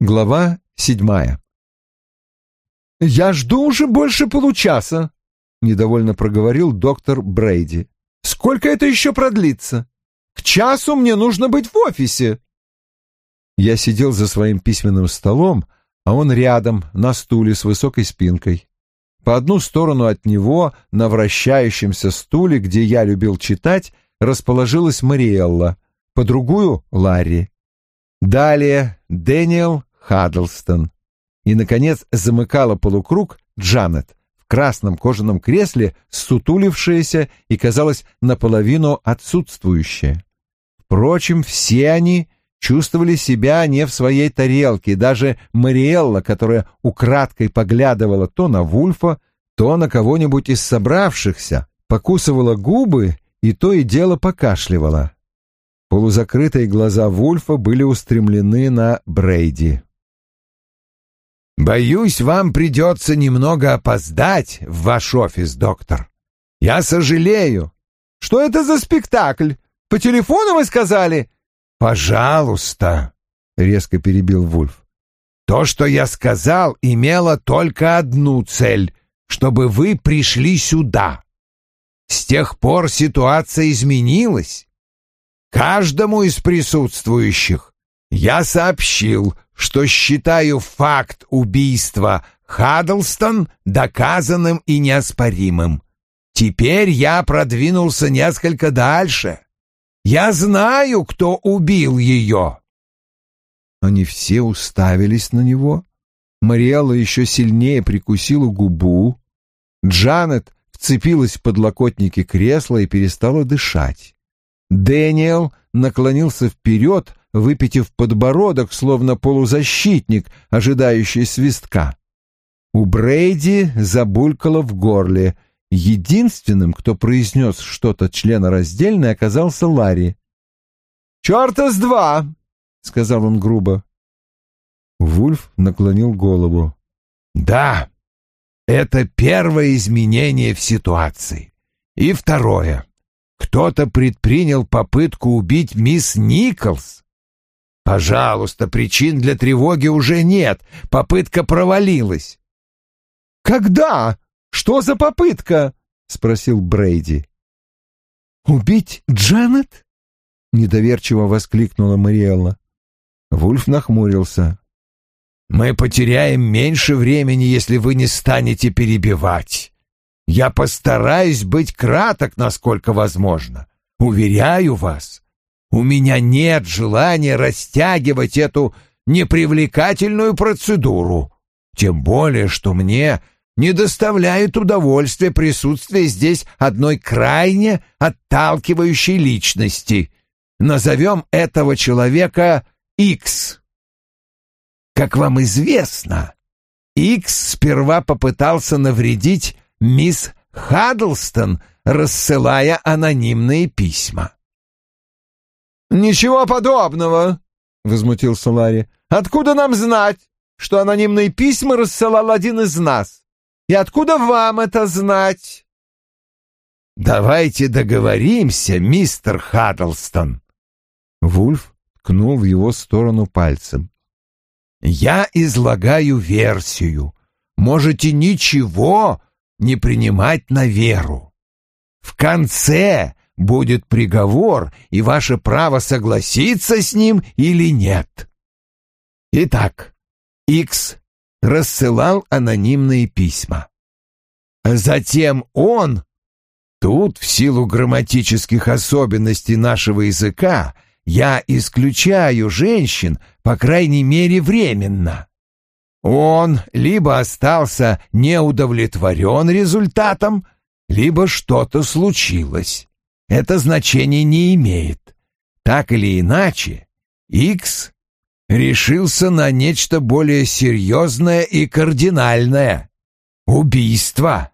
Глава седьмая. «Я жду уже больше получаса», — недовольно проговорил доктор Брейди. «Сколько это еще продлится? К часу мне нужно быть в офисе». Я сидел за своим письменным столом, а он рядом, на стуле с высокой спинкой. По одну сторону от него, на вращающемся стуле, где я любил читать, расположилась Мариэлла, по другую — Ларри. Далее Дэниел Хаддлстон. И, наконец, замыкала полукруг Джанет в красном кожаном кресле, сутулившаяся и, казалось, наполовину отсутствующая. Впрочем, все они чувствовали себя не в своей тарелке, даже Мариэлла, которая украдкой поглядывала то на Вульфа, то на кого-нибудь из собравшихся, покусывала губы и то и дело покашливала. Полузакрытые глаза Вульфа были устремлены на Брейди. «Боюсь, вам придется немного опоздать в ваш офис, доктор. Я сожалею». «Что это за спектакль? По телефону вы сказали?» «Пожалуйста», — резко перебил Вульф. «То, что я сказал, имело только одну цель — чтобы вы пришли сюда. С тех пор ситуация изменилась. Каждому из присутствующих я сообщил, что считаю факт убийства Хаддлстон доказанным и неоспоримым. Теперь я продвинулся несколько дальше. Я знаю, кто убил ее. Они все уставились на него. Мариэлла еще сильнее прикусила губу. Джанет вцепилась в подлокотники кресла и перестала дышать. Дэниел наклонился вперед, выпитив подбородок, словно полузащитник, ожидающий свистка. У Брейди забулькало в горле. Единственным, кто произнес что-то членораздельное, оказался Ларри. «Черта с два!» — сказал он грубо. Вульф наклонил голову. «Да, это первое изменение в ситуации. И второе. Кто-то предпринял попытку убить мисс Николс. Пожалуйста, причин для тревоги уже нет. Попытка провалилась. Когда? Что за попытка? спросил Брейди. Убить Джанет? недоверчиво воскликнула Мариэлла. Вульф нахмурился. Мы потеряем меньше времени, если вы не станете перебивать. Я постараюсь быть краток, насколько возможно. Уверяю вас, у меня нет желания растягивать эту непривлекательную процедуру, тем более, что мне не доставляет удовольствия присутствие здесь одной крайне отталкивающей личности. Назовем этого человека Икс. Как вам известно, Икс сперва попытался навредить мисс Хаддлстон, рассылая анонимные письма. «Ничего подобного!» — возмутился Ларри. «Откуда нам знать, что анонимные письма рассылал один из нас? И откуда вам это знать?» «Давайте договоримся, мистер Хаддлстон!» Вульф ткнул в его сторону пальцем. «Я излагаю версию. Можете ничего не принимать на веру. В конце будет приговор и ваше право согласиться с ним или нет. Итак, Икс рассылал анонимные письма. Затем он, тут в силу грамматических особенностей нашего языка, я исключаю женщин, по крайней мере, временно. Он либо остался неудовлетворен результатом, либо что-то случилось. Это значение не имеет. Так или иначе, X решился на нечто более серьезное и кардинальное — убийство.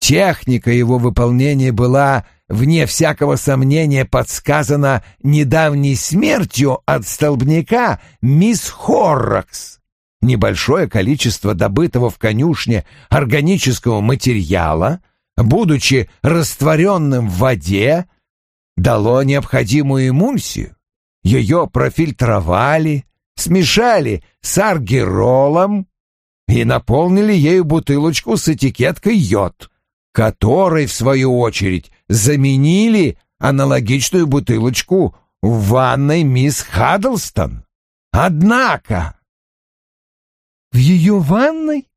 Техника его выполнения была, вне всякого сомнения, подсказана недавней смертью от столбняка мисс Хоррокс небольшое количество добытого в конюшне органического материала, будучи растворенным в воде, дало необходимую эмульсию. Ее профильтровали, смешали с аргиролом и наполнили ею бутылочку с этикеткой йод, которой, в свою очередь, заменили аналогичную бутылочку в ванной мисс Хаддлстон. Однако... «В ее ванной?»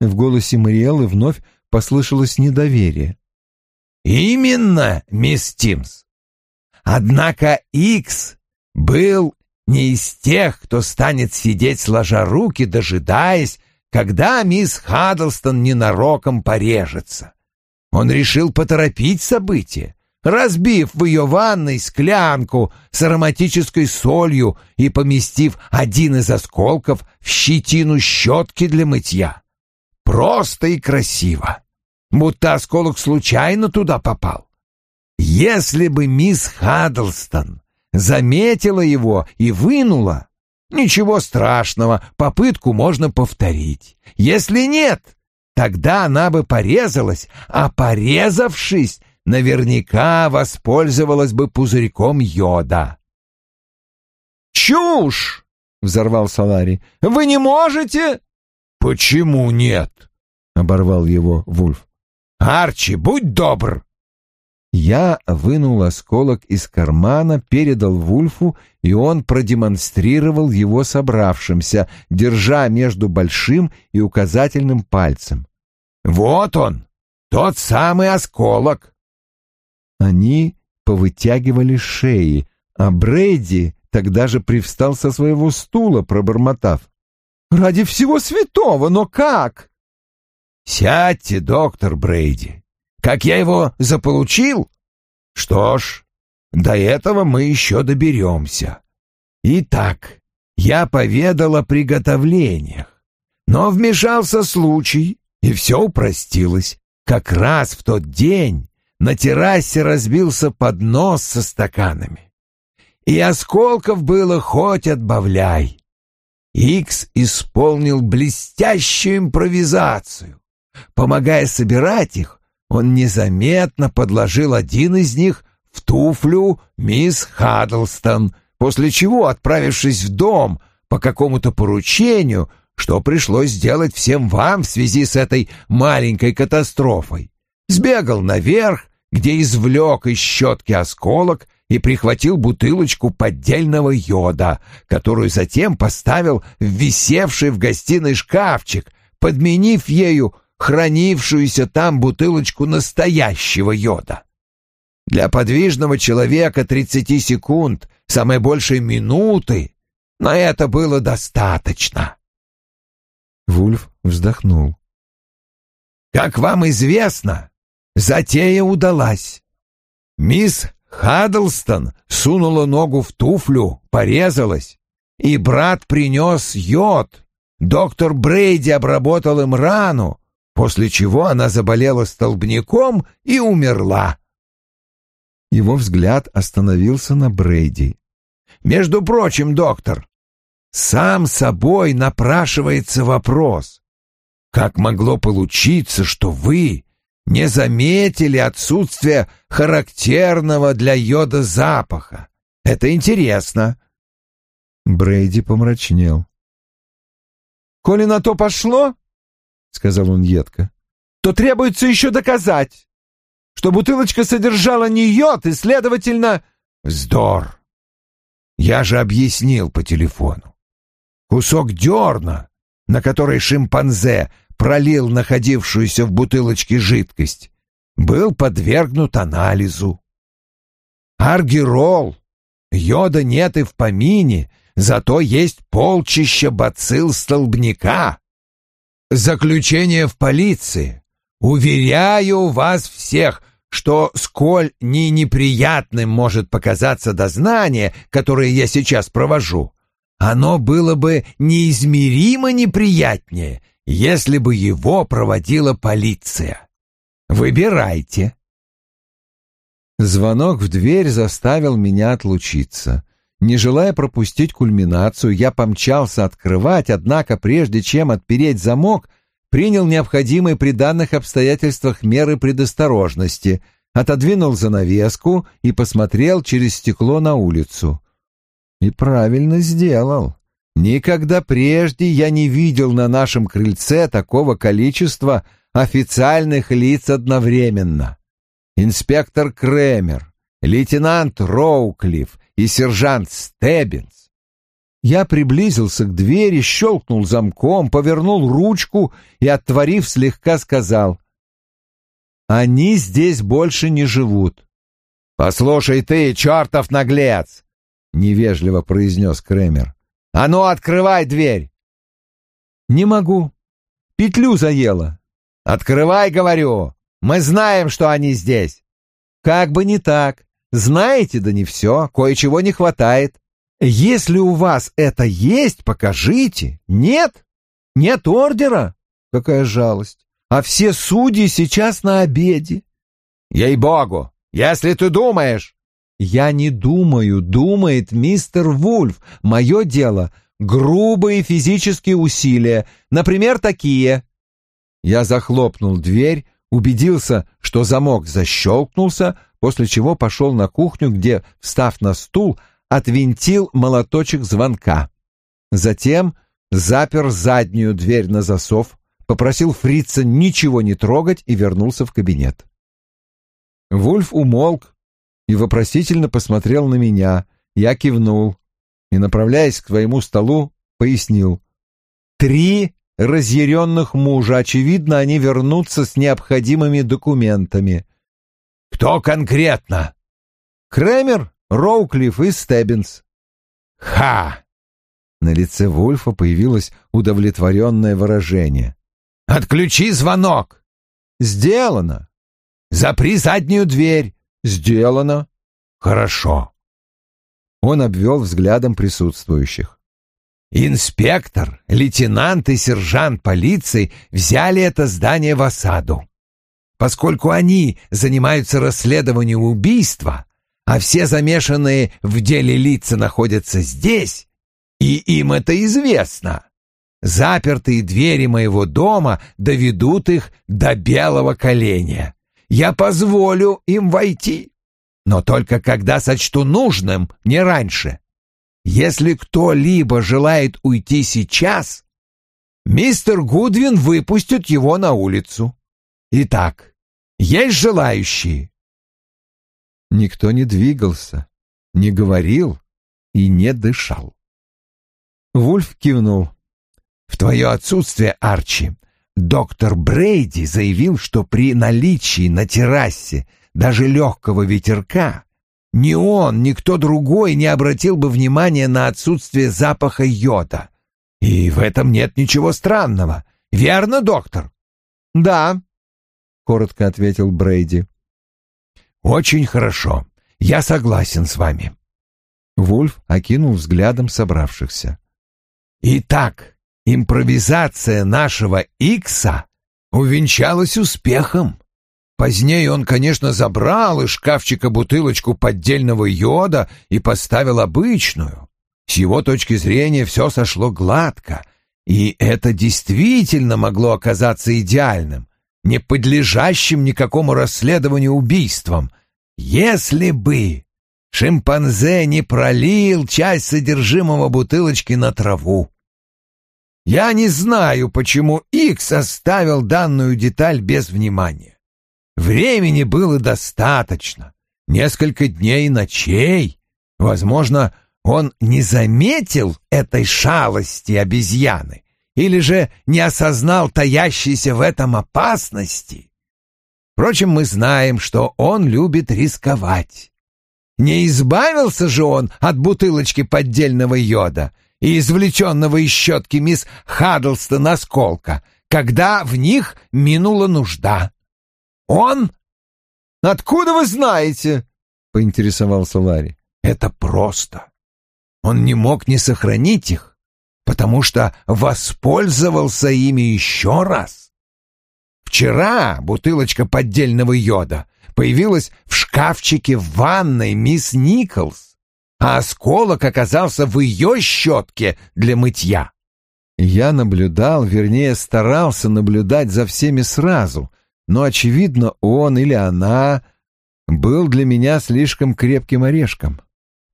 В голосе Мариэллы вновь послышалось недоверие. «Именно, мисс Тимс. Однако Икс был не из тех, кто станет сидеть сложа руки, дожидаясь, когда мисс Хаддлстон ненароком порежется. Он решил поторопить события, разбив в ее ванной склянку с ароматической солью и поместив один из осколков в щетину щетки для мытья. Просто и красиво, будто осколок случайно туда попал. Если бы мисс Хаддлстон заметила его и вынула, ничего страшного, попытку можно повторить. Если нет, тогда она бы порезалась, а порезавшись, наверняка воспользовалась бы пузырьком йода. «Чушь!» — взорвал Салари. «Вы не можете?» «Почему нет?» — оборвал его Вульф. «Арчи, будь добр!» Я вынул осколок из кармана, передал Вульфу, и он продемонстрировал его собравшимся, держа между большим и указательным пальцем. «Вот он, тот самый осколок!» Они повытягивали шеи, а Брейди тогда же привстал со своего стула, пробормотав. «Ради всего святого, но как?» «Сядьте, доктор Брейди. Как я его заполучил? Что ж, до этого мы еще доберемся. Итак, я поведал о приготовлениях, но вмешался случай, и все упростилось. Как раз в тот день на террасе разбился поднос со стаканами. И осколков было хоть отбавляй. Икс исполнил блестящую импровизацию. Помогая собирать их, он незаметно подложил один из них в туфлю мисс Хаддлстон, после чего, отправившись в дом по какому-то поручению, что пришлось сделать всем вам в связи с этой маленькой катастрофой, сбегал наверх, где извлек из щетки осколок и прихватил бутылочку поддельного йода, которую затем поставил в висевший в гостиной шкафчик, подменив ею хранившуюся там бутылочку настоящего йода. Для подвижного человека 30 секунд, самой большей минуты, на это было достаточно. Вульф вздохнул. Как вам известно, затея удалась. Мисс Хаддлстон сунула ногу в туфлю, порезалась, и брат принес йод. Доктор Брейди обработал им рану, после чего она заболела столбняком и умерла. Его взгляд остановился на Брейди. «Между прочим, доктор, сам собой напрашивается вопрос. Как могло получиться, что вы не заметили отсутствие характерного для йода запаха? Это интересно». Брейди помрачнел. «Коли на то пошло, — сказал он едко, — то требуется еще доказать, что бутылочка содержала не йод и, следовательно... Вздор! Я же объяснил по телефону. Кусок дерна, на который шимпанзе пролил находившуюся в бутылочке жидкость, был подвергнут анализу. Аргирол, йода нет и в помине, зато есть полчища бацилл столбняка. Заключение в полиции. Уверяю вас всех, что сколь не неприятным может показаться дознание, которое я сейчас провожу, оно было бы неизмеримо неприятнее, если бы его проводила полиция. Выбирайте. Звонок в дверь заставил меня отлучиться. Не желая пропустить кульминацию, я помчался открывать, однако прежде чем отпереть замок, принял необходимые при данных обстоятельствах меры предосторожности, отодвинул занавеску и посмотрел через стекло на улицу. И правильно сделал. Никогда прежде я не видел на нашем крыльце такого количества официальных лиц одновременно. Инспектор Кремер, лейтенант Роуклифф и сержант Стеббинс. Я приблизился к двери, щелкнул замком, повернул ручку и, отворив, слегка сказал. «Они здесь больше не живут». «Послушай ты, чертов наглец!» — невежливо произнес Кремер. «А ну, открывай дверь!» «Не могу. Петлю заело». «Открывай, говорю! Мы знаем, что они здесь!» «Как бы не так. Знаете, да не все, кое-чего не хватает. Если у вас это есть, покажите. Нет? Нет ордера? Какая жалость. А все судьи сейчас на обеде. Ей-богу, если ты думаешь... Я не думаю, думает мистер Вульф. Мое дело — грубые физические усилия, например, такие. Я захлопнул дверь, убедился, что замок защелкнулся, после чего пошел на кухню, где, встав на стул, отвинтил молоточек звонка. Затем запер заднюю дверь на засов, попросил фрица ничего не трогать и вернулся в кабинет. Вульф умолк и вопросительно посмотрел на меня. Я кивнул и, направляясь к своему столу, пояснил. «Три разъяренных мужа. Очевидно, они вернутся с необходимыми документами. «Кто конкретно?» «Кремер, Роуклифф и Стеббинс». «Ха!» На лице Вульфа появилось удовлетворенное выражение. «Отключи звонок!» «Сделано!» «Запри заднюю дверь!» «Сделано!» «Хорошо!» Он обвел взглядом присутствующих. «Инспектор, лейтенант и сержант полиции взяли это здание в осаду поскольку они занимаются расследованием убийства, а все замешанные в деле лица находятся здесь, и им это известно. Запертые двери моего дома доведут их до белого коленя. Я позволю им войти, но только когда сочту нужным, не раньше. Если кто-либо желает уйти сейчас, мистер Гудвин выпустит его на улицу. Итак, есть желающие?» Никто не двигался, не говорил и не дышал. Вульф кивнул. «В твое отсутствие, Арчи, доктор Брейди заявил, что при наличии на террасе даже легкого ветерка ни он, ни кто другой не обратил бы внимания на отсутствие запаха йода. И в этом нет ничего странного. Верно, доктор? Да, коротко ответил Брейди. Очень хорошо. Я согласен с вами. Вульф окинул взглядом собравшихся. Итак, импровизация нашего Икса увенчалась успехом. Позднее он, конечно, забрал из шкафчика бутылочку поддельного йода и поставил обычную. С его точки зрения все сошло гладко, и это действительно могло оказаться идеальным, не подлежащим никакому расследованию убийством, если бы шимпанзе не пролил часть содержимого бутылочки на траву. Я не знаю, почему Икс оставил данную деталь без внимания. Времени было достаточно, несколько дней и ночей. Возможно, он не заметил этой шалости обезьяны или же не осознал таящейся в этом опасности. Впрочем, мы знаем, что он любит рисковать. Не избавился же он от бутылочки поддельного йода и извлеченного из щетки мисс Хаддлстон осколка, когда в них минула нужда. Он... «Откуда вы знаете?» — поинтересовался Ларри. «Это просто. Он не мог не сохранить их потому что воспользовался ими еще раз. Вчера бутылочка поддельного йода появилась в шкафчике в ванной мисс Николс, а осколок оказался в ее щетке для мытья. Я наблюдал, вернее, старался наблюдать за всеми сразу, но, очевидно, он или она был для меня слишком крепким орешком.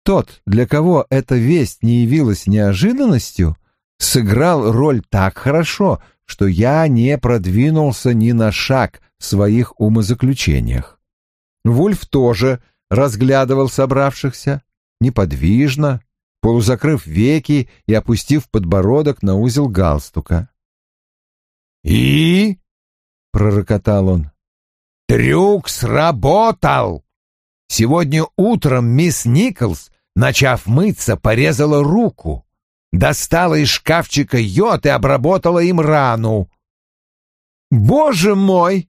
Тот, для кого эта весть не явилась неожиданностью, сыграл роль так хорошо, что я не продвинулся ни на шаг в своих умозаключениях. Вульф тоже разглядывал собравшихся, неподвижно, полузакрыв веки и опустив подбородок на узел галстука. «И?» — пророкотал он. «Трюк сработал! Сегодня утром мисс Николс, начав мыться, порезала руку, достала из шкафчика йод и обработала им рану». «Боже мой!»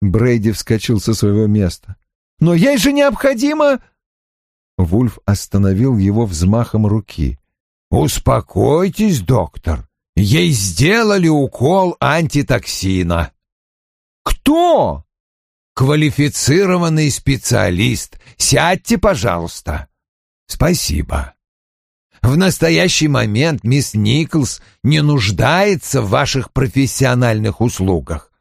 Брейди вскочил со своего места. «Но ей же необходимо...» Вульф остановил его взмахом руки. «Успокойтесь, доктор. Ей сделали укол антитоксина». «Кто?» «Квалифицированный специалист. Сядьте, пожалуйста». «Спасибо». В настоящий момент мисс Николс не нуждается в ваших профессиональных услугах.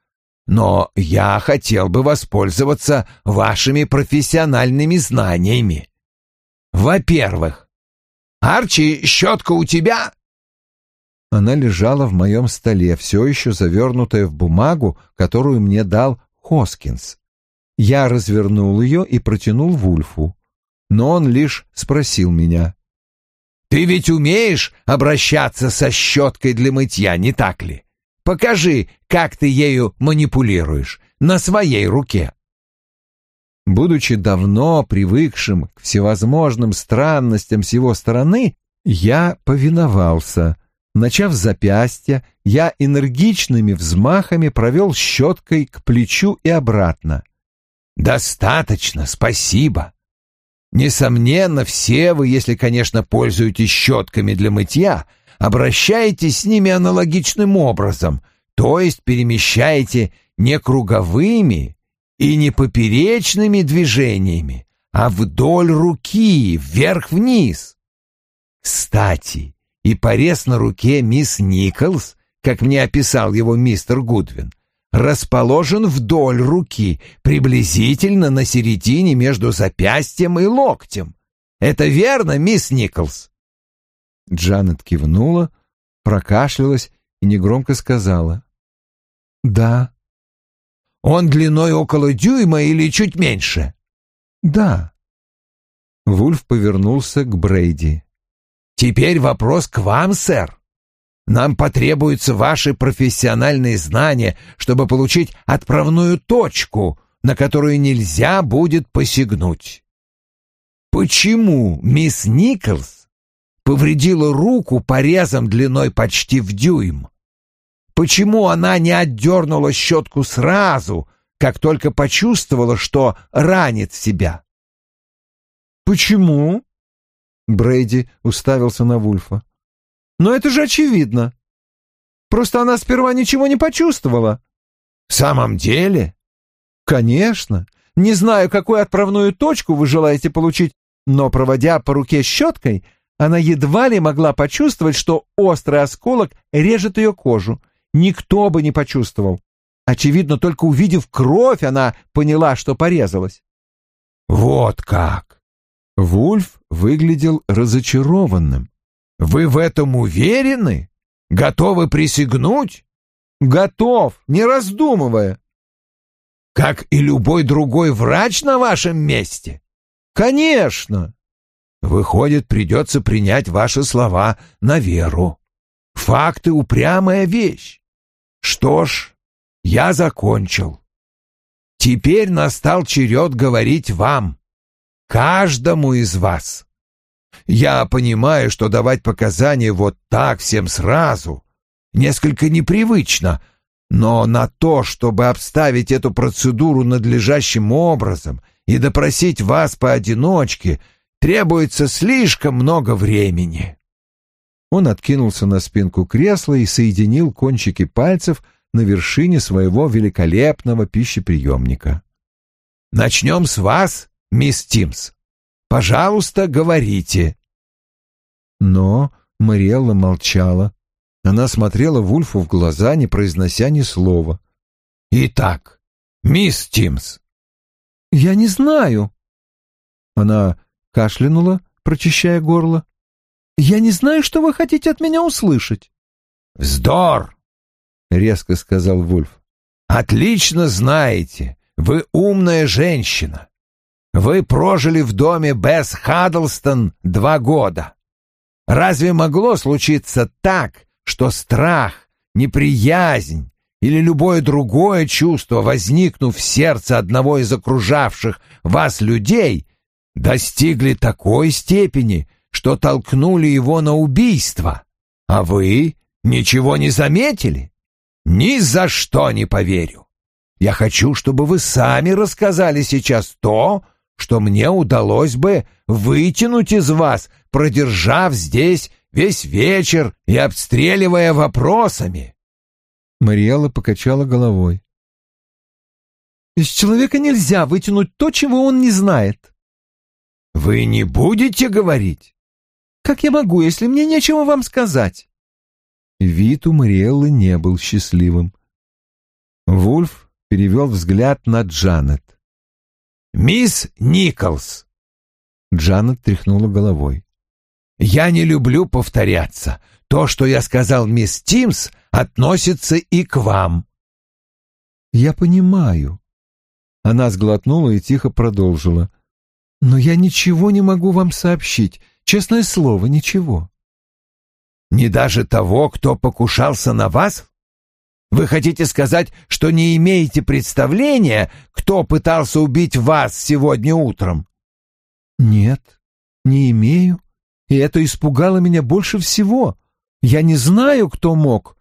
Но я хотел бы воспользоваться вашими профессиональными знаниями. Во-первых, Арчи, щетка у тебя? Она лежала в моем столе, все еще завернутая в бумагу, которую мне дал Хоскинс. Я развернул ее и протянул Вульфу, но он лишь спросил меня. «Ты ведь умеешь обращаться со щеткой для мытья, не так ли? Покажи, как ты ею манипулируешь на своей руке». Будучи давно привыкшим к всевозможным странностям с его стороны, я повиновался. Начав с запястья, я энергичными взмахами провел щеткой к плечу и обратно. «Достаточно, спасибо. Несомненно, все вы, если, конечно, пользуетесь щетками для мытья, обращаетесь с ними аналогичным образом, то есть перемещаете не круговыми, и не поперечными движениями, а вдоль руки, вверх-вниз. Кстати, и порез на руке мисс Николс, как мне описал его мистер Гудвин, расположен вдоль руки, приблизительно на середине между запястьем и локтем. Это верно, мисс Николс?» Джанет кивнула, прокашлялась и негромко сказала. «Да, он длиной около дюйма или чуть меньше? Да. Вульф повернулся к Брейди. Теперь вопрос к вам, сэр. Нам потребуются ваши профессиональные знания, чтобы получить отправную точку, на которую нельзя будет посягнуть. Почему мисс Николс повредила руку порезом длиной почти в дюйм? Почему она не отдернула щетку сразу, как только почувствовала, что ранит себя? «Почему?» Брейди уставился на Вульфа. «Но это же очевидно. Просто она сперва ничего не почувствовала». «В самом деле?» «Конечно. Не знаю, какую отправную точку вы желаете получить, но, проводя по руке щеткой, она едва ли могла почувствовать, что острый осколок режет ее кожу, никто бы не почувствовал. Очевидно, только увидев кровь, она поняла, что порезалась. «Вот как!» Вульф выглядел разочарованным. «Вы в этом уверены? Готовы присягнуть?» «Готов, не раздумывая». «Как и любой другой врач на вашем месте?» «Конечно!» «Выходит, придется принять ваши слова на веру. Факты — упрямая вещь. Что ж, я закончил. Теперь настал черед говорить вам, каждому из вас. Я понимаю, что давать показания вот так всем сразу несколько непривычно, но на то, чтобы обставить эту процедуру надлежащим образом и допросить вас поодиночке, требуется слишком много времени. Он откинулся на спинку кресла и соединил кончики пальцев на вершине своего великолепного пищеприемника. «Начнем с вас, мисс Тимс. Пожалуйста, говорите». Но Мариэлла молчала. Она смотрела Вульфу в глаза, не произнося ни слова. «Итак, мисс Тимс». «Я не знаю». Она кашлянула, прочищая горло. «Я не знаю, что вы хотите от меня услышать». «Вздор!» — резко сказал Вульф. «Отлично знаете, вы умная женщина. Вы прожили в доме Бесс Хаддлстон два года. Разве могло случиться так, что страх, неприязнь или любое другое чувство, возникнув в сердце одного из окружавших вас людей, достигли такой степени, что толкнули его на убийство, а вы ничего не заметили? Ни за что не поверю. Я хочу, чтобы вы сами рассказали сейчас то, что мне удалось бы вытянуть из вас, продержав здесь весь вечер и обстреливая вопросами. Мариэлла покачала головой. Из человека нельзя вытянуть то, чего он не знает. Вы не будете говорить? Как я могу, если мне нечего вам сказать? Вид у Мариэллы не был счастливым. Вульф перевел взгляд на Джанет. «Мисс Николс!» Джанет тряхнула головой. «Я не люблю повторяться. То, что я сказал мисс Тимс, относится и к вам». «Я понимаю». Она сглотнула и тихо продолжила. «Но я ничего не могу вам сообщить. Честное слово, ничего». «Не даже того, кто покушался на вас?» Вы хотите сказать, что не имеете представления, кто пытался убить вас сегодня утром? Нет, не имею. И это испугало меня больше всего. Я не знаю, кто мог.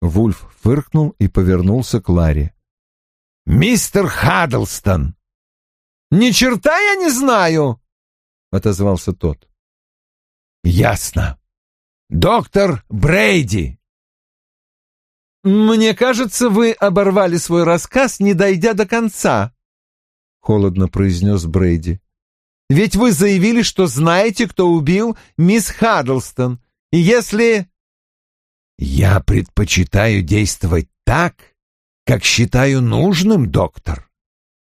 Вульф фыркнул и повернулся к Ларе. Мистер Хаддлстон. Ни черта я не знаю, отозвался тот. Ясно. Доктор Брейди. «Мне кажется, вы оборвали свой рассказ, не дойдя до конца», — холодно произнес Брейди. «Ведь вы заявили, что знаете, кто убил мисс Хаддлстон, и если...» «Я предпочитаю действовать так, как считаю нужным, доктор.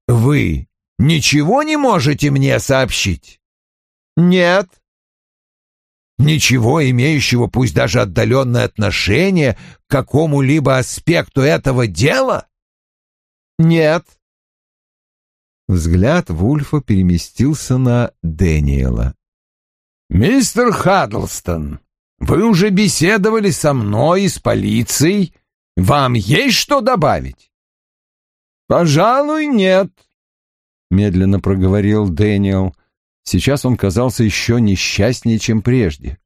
Вы ничего не можете мне сообщить?» «Нет», ничего имеющего пусть даже отдаленное отношение к какому-либо аспекту этого дела? Нет. Взгляд Вульфа переместился на Дэниела. «Мистер Хаддлстон, вы уже беседовали со мной и с полицией. Вам есть что добавить?» «Пожалуй, нет», — медленно проговорил Дэниел. Сейчас он казался еще несчастнее, чем прежде.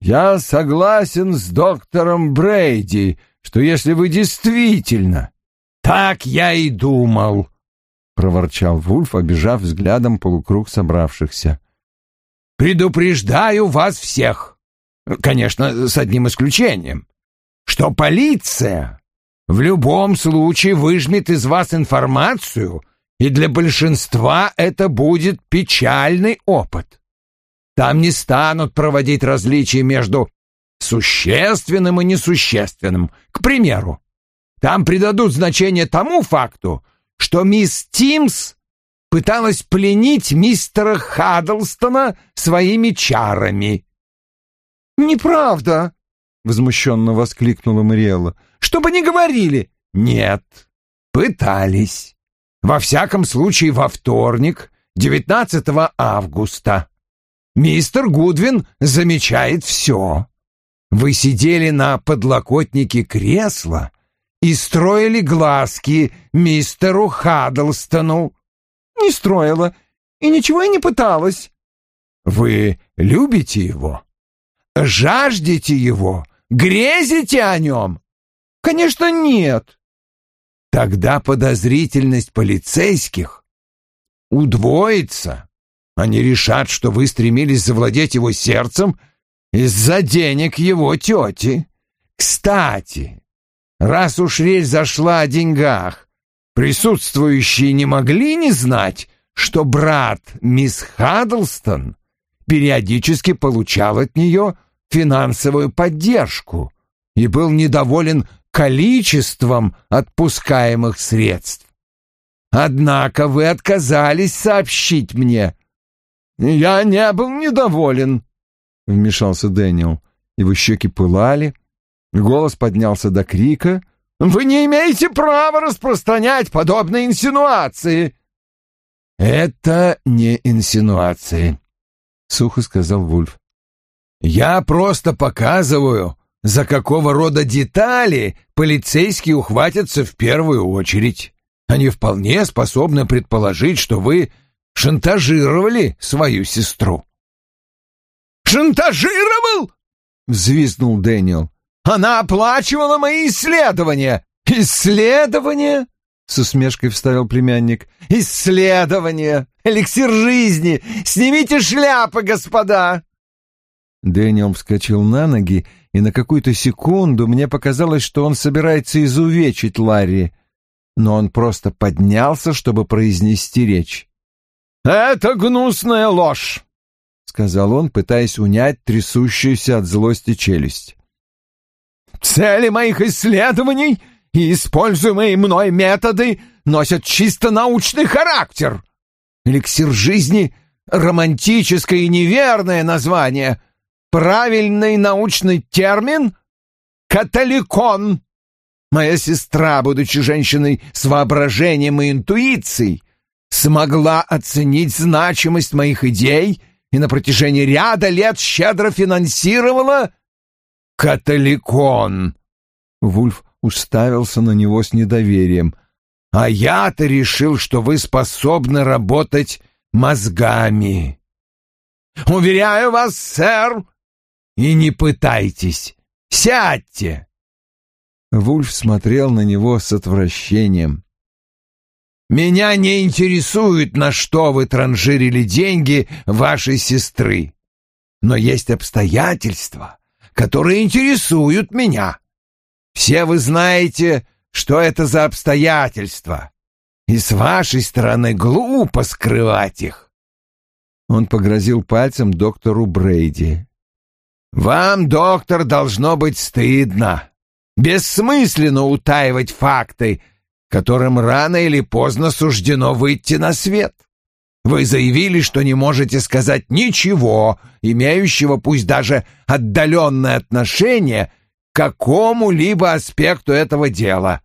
«Я согласен с доктором Брейди, что если вы действительно...» «Так я и думал», — проворчал Вульф, обижав взглядом полукруг собравшихся. «Предупреждаю вас всех, конечно, с одним исключением, что полиция в любом случае выжмет из вас информацию, и для большинства это будет печальный опыт. Там не станут проводить различия между существенным и несущественным. К примеру, там придадут значение тому факту, что мисс Тимс пыталась пленить мистера Хаддлстона своими чарами. «Неправда!» — возмущенно воскликнула Мариэлла. «Что бы ни говорили!» «Нет, пытались. Во всяком случае, во вторник, 19 августа. Мистер Гудвин замечает все. Вы сидели на подлокотнике кресла и строили глазки мистеру Хаддлстону. Не строила и ничего и не пыталась. Вы любите его? Жаждете его? Грезите о нем? Конечно, нет. Тогда подозрительность полицейских удвоится. Они решат, что вы стремились завладеть его сердцем из-за денег его тети. Кстати, раз уж речь зашла о деньгах, присутствующие не могли не знать, что брат мисс Хаддлстон периодически получал от нее финансовую поддержку и был недоволен количеством отпускаемых средств. Однако вы отказались сообщить мне. «Я не был недоволен», — вмешался Дэниел. Его щеки пылали, голос поднялся до крика. «Вы не имеете права распространять подобные инсинуации!» «Это не инсинуации», — сухо сказал Вульф. «Я просто показываю, за какого рода детали полицейские ухватятся в первую очередь. Они вполне способны предположить, что вы шантажировали свою сестру». «Шантажировал?» — взвизгнул Дэниел. «Она оплачивала мои исследования!» «Исследования?» — с усмешкой вставил племянник. «Исследования! Эликсир жизни! Снимите шляпы, господа!» Дэниел вскочил на ноги, и на какую-то секунду мне показалось, что он собирается изувечить Ларри, но он просто поднялся, чтобы произнести речь. «Это гнусная ложь!» — сказал он, пытаясь унять трясущуюся от злости челюсть. «Цели моих исследований и используемые мной методы носят чисто научный характер. Эликсир жизни — романтическое и неверное название. Правильный научный термин — католикон. Моя сестра, будучи женщиной с воображением и интуицией, смогла оценить значимость моих идей — и на протяжении ряда лет щедро финансировала католикон. Вульф уставился на него с недоверием. «А я-то решил, что вы способны работать мозгами». «Уверяю вас, сэр!» «И не пытайтесь! Сядьте!» Вульф смотрел на него с отвращением. Меня не интересует, на что вы транжирили деньги вашей сестры. Но есть обстоятельства, которые интересуют меня. Все вы знаете, что это за обстоятельства, и с вашей стороны глупо скрывать их. Он погрозил пальцем доктору Брейди. «Вам, доктор, должно быть стыдно. Бессмысленно утаивать факты, которым рано или поздно суждено выйти на свет. Вы заявили, что не можете сказать ничего, имеющего пусть даже отдаленное отношение к какому-либо аспекту этого дела.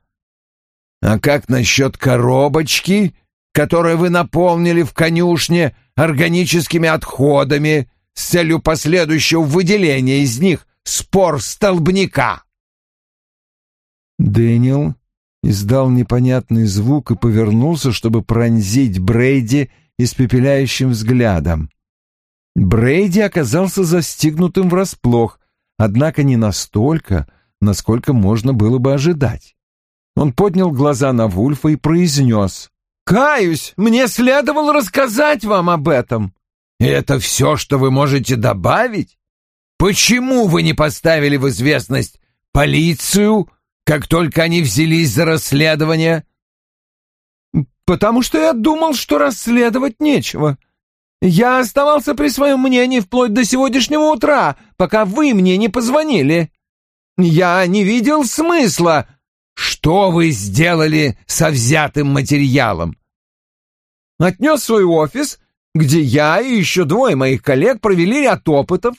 А как насчет коробочки, которую вы наполнили в конюшне органическими отходами с целью последующего выделения из них спор столбняка? Дэниел издал непонятный звук и повернулся, чтобы пронзить Брейди испепеляющим взглядом. Брейди оказался застигнутым врасплох, однако не настолько, насколько можно было бы ожидать. Он поднял глаза на Вульфа и произнес. «Каюсь, мне следовало рассказать вам об этом». «Это все, что вы можете добавить? Почему вы не поставили в известность полицию как только они взялись за расследование? Потому что я думал, что расследовать нечего. Я оставался при своем мнении вплоть до сегодняшнего утра, пока вы мне не позвонили. Я не видел смысла. Что вы сделали со взятым материалом? Отнес свой офис, где я и еще двое моих коллег провели ряд опытов.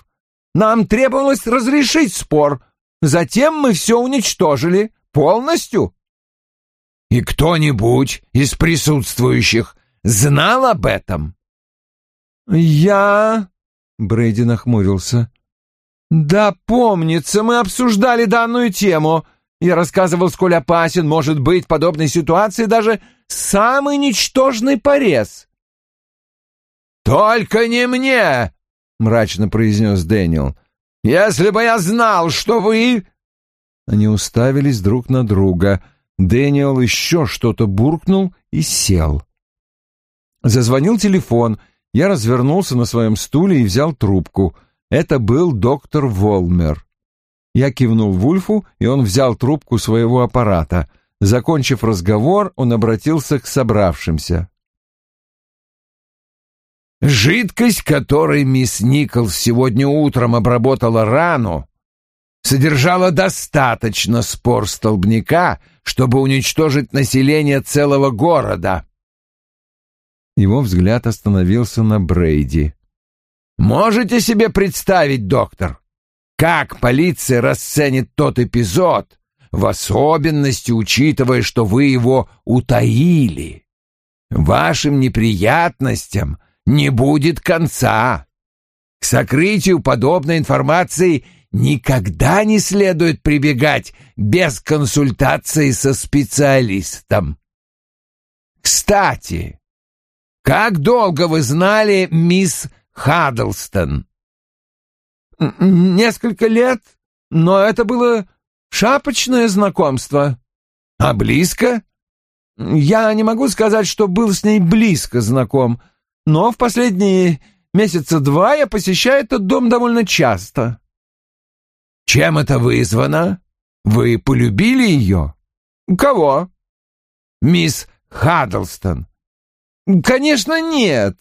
Нам требовалось разрешить спор, Затем мы все уничтожили. Полностью. И кто-нибудь из присутствующих знал об этом? Я... Брейди нахмурился. Да, помнится, мы обсуждали данную тему. Я рассказывал, сколь опасен может быть в подобной ситуации даже самый ничтожный порез. «Только не мне!» — мрачно произнес Дэниел. Если бы я знал, что вы...» Они уставились друг на друга. Дэниел еще что-то буркнул и сел. Зазвонил телефон. Я развернулся на своем стуле и взял трубку. Это был доктор Волмер. Я кивнул Вульфу, и он взял трубку своего аппарата. Закончив разговор, он обратился к собравшимся. Жидкость, которой мисс Николс сегодня утром обработала рану, содержала достаточно спор столбняка, чтобы уничтожить население целого города. Его взгляд остановился на Брейди. Можете себе представить, доктор, как полиция расценит тот эпизод, в особенности учитывая, что вы его утаили? Вашим неприятностям не будет конца. К сокрытию подобной информации никогда не следует прибегать без консультации со специалистом. Кстати, как долго вы знали мисс Хаддлстон. Несколько лет, но это было шапочное знакомство. А близко? Я не могу сказать, что был с ней близко знаком, но в последние месяца два я посещаю этот дом довольно часто. Чем это вызвано? Вы полюбили ее? Кого? Мисс Хаддлстон. Конечно, нет.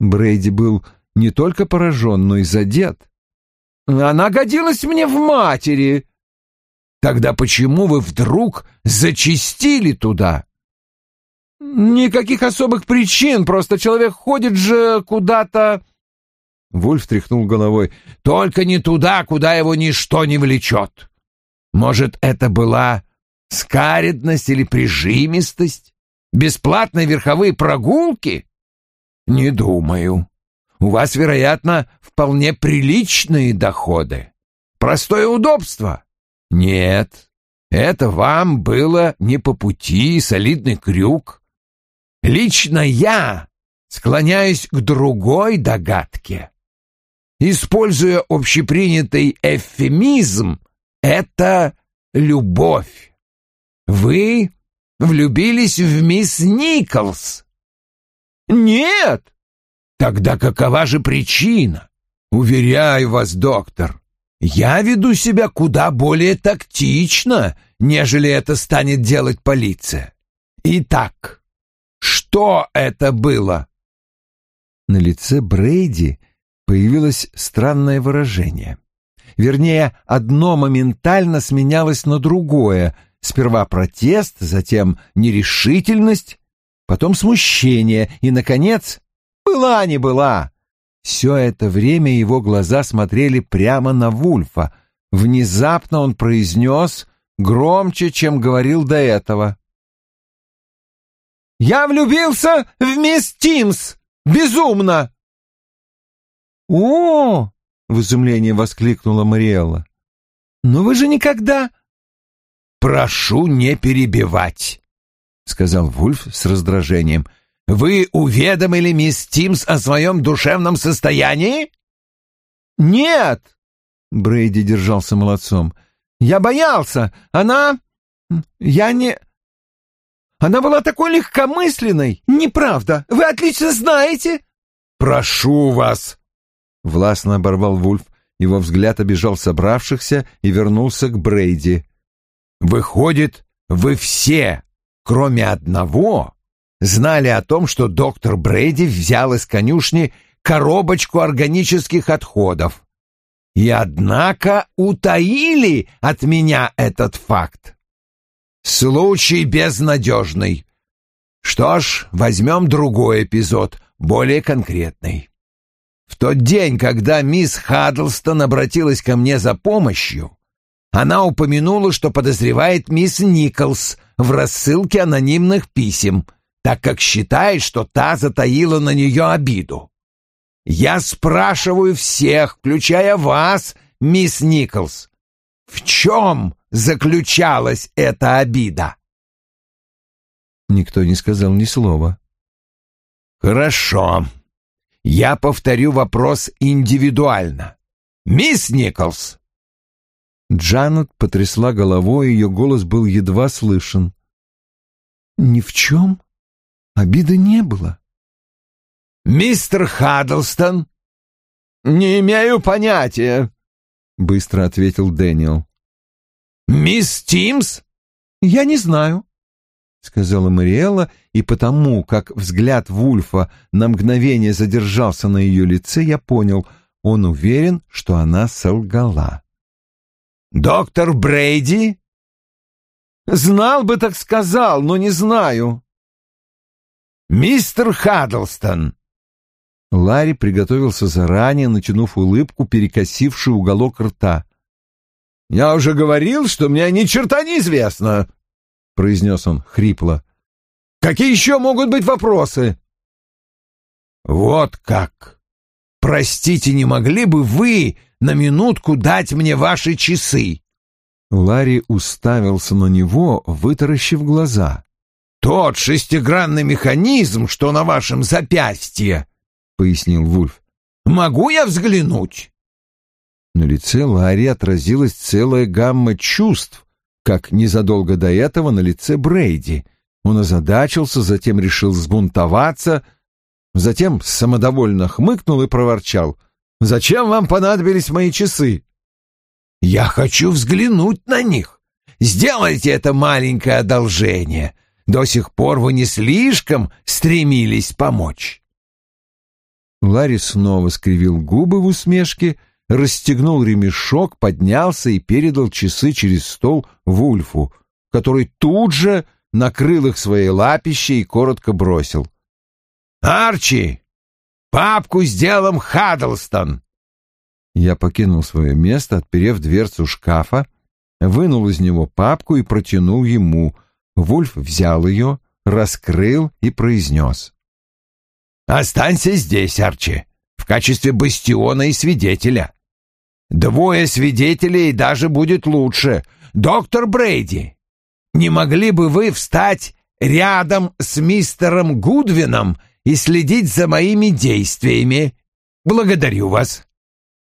Брейди был не только поражен, но и задет. Она годилась мне в матери. Тогда почему вы вдруг зачистили туда? Никаких особых причин, просто человек ходит же куда-то... Вульф тряхнул головой. Только не туда, куда его ничто не влечет. Может, это была скаредность или прижимистость? Бесплатные верховые прогулки? Не думаю. У вас, вероятно, вполне приличные доходы. Простое удобство? Нет. Это вам было не по пути, солидный крюк. Лично я склоняюсь к другой догадке. Используя общепринятый эвфемизм, это любовь. Вы влюбились в мисс Николс. Нет, Тогда какова же причина? Уверяю вас, доктор, я веду себя куда более тактично, нежели это станет делать полиция. Итак, что это было? На лице Брейди появилось странное выражение. Вернее, одно моментально сменялось на другое. Сперва протест, затем нерешительность, потом смущение и, наконец, была не была. Все это время его глаза смотрели прямо на Вульфа. Внезапно он произнес громче, чем говорил до этого. «Я влюбился в мисс Тимс! Безумно!» «О!» — в изумлении воскликнула Мариэлла. «Но вы же никогда...» «Прошу не перебивать», — сказал Вульф с раздражением. Вы уведомили мисс Тимс о своем душевном состоянии? Нет, Брейди держался молодцом. Я боялся. Она... Я не... Она была такой легкомысленной. Неправда. Вы отлично знаете. Прошу вас. Властно оборвал Вульф. Его взгляд обижал собравшихся и вернулся к Брейди. Выходит, вы все, кроме одного, знали о том, что доктор Брейди взял из конюшни коробочку органических отходов. И однако утаили от меня этот факт. Случай безнадежный. Что ж, возьмем другой эпизод, более конкретный. В тот день, когда мисс Хаддлстон обратилась ко мне за помощью, она упомянула, что подозревает мисс Николс в рассылке анонимных писем — так как считает, что та затаила на нее обиду. Я спрашиваю всех, включая вас, мисс Николс, в чем заключалась эта обида? Никто не сказал ни слова. Хорошо. Я повторю вопрос индивидуально. Мисс Николс. Джанет потрясла головой, ее голос был едва слышен. «Ни в чем Обиды не было. «Мистер Хаддлстон?» «Не имею понятия», — быстро ответил Дэниел. «Мисс Тимс?» «Я не знаю», — сказала Мариэлла, и потому, как взгляд Вульфа на мгновение задержался на ее лице, я понял, он уверен, что она солгала. «Доктор Брейди?» «Знал бы, так сказал, но не знаю». «Мистер Хаддлстон!» Ларри приготовился заранее, натянув улыбку, перекосивший уголок рта. «Я уже говорил, что мне ни черта не известно», — произнес он хрипло. «Какие еще могут быть вопросы?» «Вот как! Простите, не могли бы вы на минутку дать мне ваши часы?» Ларри уставился на него, вытаращив глаза. «Тот шестигранный механизм, что на вашем запястье», — пояснил Вульф. «Могу я взглянуть?» На лице Ларри отразилась целая гамма чувств, как незадолго до этого на лице Брейди. Он озадачился, затем решил взбунтоваться, затем самодовольно хмыкнул и проворчал. «Зачем вам понадобились мои часы?» «Я хочу взглянуть на них. Сделайте это маленькое одолжение. До сих пор вы не слишком стремились помочь. Ларри снова скривил губы в усмешке, расстегнул ремешок, поднялся и передал часы через стол Вульфу, который тут же накрыл их своей лапищей и коротко бросил. «Арчи! Папку с делом Хаддлстон!» Я покинул свое место, отперев дверцу шкафа, вынул из него папку и протянул ему — Вульф взял ее, раскрыл и произнес. «Останься здесь, Арчи, в качестве бастиона и свидетеля. Двое свидетелей даже будет лучше. Доктор Брейди, не могли бы вы встать рядом с мистером Гудвином и следить за моими действиями? Благодарю вас».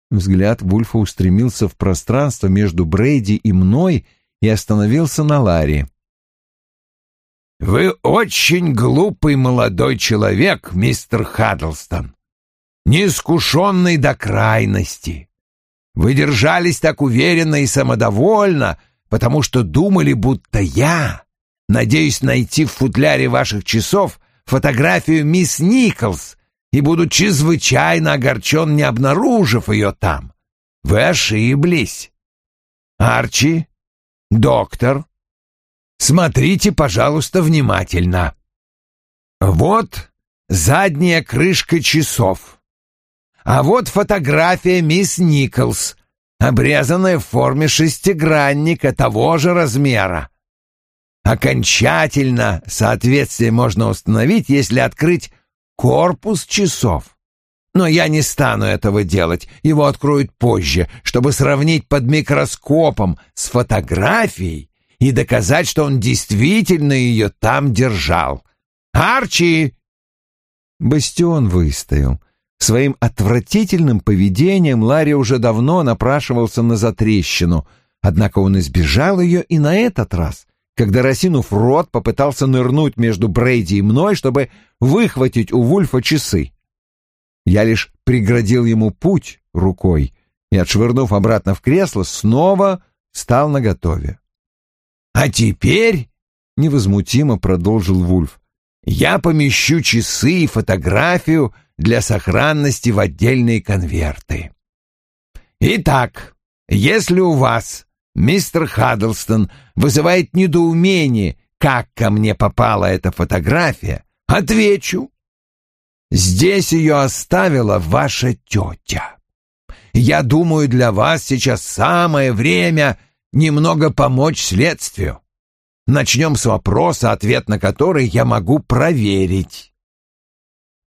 Взгляд Вульфа устремился в пространство между Брейди и мной и остановился на Ларе. «Вы очень глупый молодой человек, мистер Хаддлстон, неискушенный до крайности. Вы держались так уверенно и самодовольно, потому что думали, будто я надеюсь найти в футляре ваших часов фотографию мисс Николс и буду чрезвычайно огорчен, не обнаружив ее там. Вы ошиблись. Арчи, доктор, Смотрите, пожалуйста, внимательно. Вот задняя крышка часов. А вот фотография мисс Николс, обрезанная в форме шестигранника того же размера. Окончательно соответствие можно установить, если открыть корпус часов. Но я не стану этого делать, его откроют позже, чтобы сравнить под микроскопом с фотографией и доказать, что он действительно ее там держал. «Арчи!» Бастион выстоял. Своим отвратительным поведением Ларри уже давно напрашивался на затрещину, однако он избежал ее и на этот раз, когда, росинув рот, попытался нырнуть между Брейди и мной, чтобы выхватить у Вульфа часы. Я лишь преградил ему путь рукой и, отшвырнув обратно в кресло, снова стал наготове. «А теперь», — невозмутимо продолжил Вульф, «я помещу часы и фотографию для сохранности в отдельные конверты. Итак, если у вас, мистер Хаддлстон, вызывает недоумение, как ко мне попала эта фотография, отвечу. Здесь ее оставила ваша тетя. Я думаю, для вас сейчас самое время немного помочь следствию. Начнем с вопроса, ответ на который я могу проверить.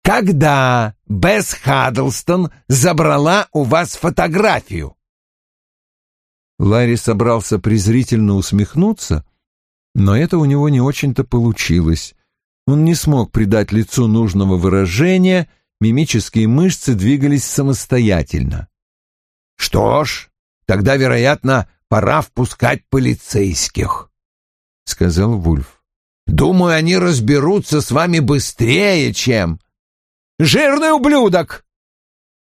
Когда Бесс Хаддлстон забрала у вас фотографию? Ларри собрался презрительно усмехнуться, но это у него не очень-то получилось. Он не смог придать лицу нужного выражения, мимические мышцы двигались самостоятельно. «Что ж, тогда, вероятно, пора впускать полицейских», — сказал Вульф. «Думаю, они разберутся с вами быстрее, чем...» «Жирный ублюдок!»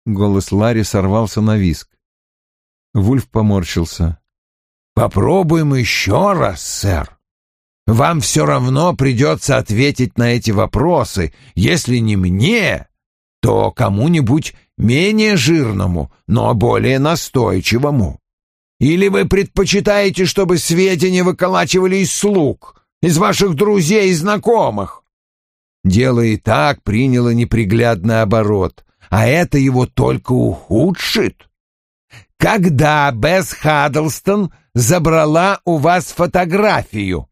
Голос Ларри сорвался на виск. Вульф поморщился. «Попробуем еще раз, сэр. Вам все равно придется ответить на эти вопросы. Если не мне, то кому-нибудь менее жирному, но более настойчивому. Или вы предпочитаете, чтобы сведения выколачивали из слуг, из ваших друзей и знакомых? Дело и так приняло неприглядный оборот, а это его только ухудшит. Когда Бесс Хаддлстон забрала у вас фотографию?»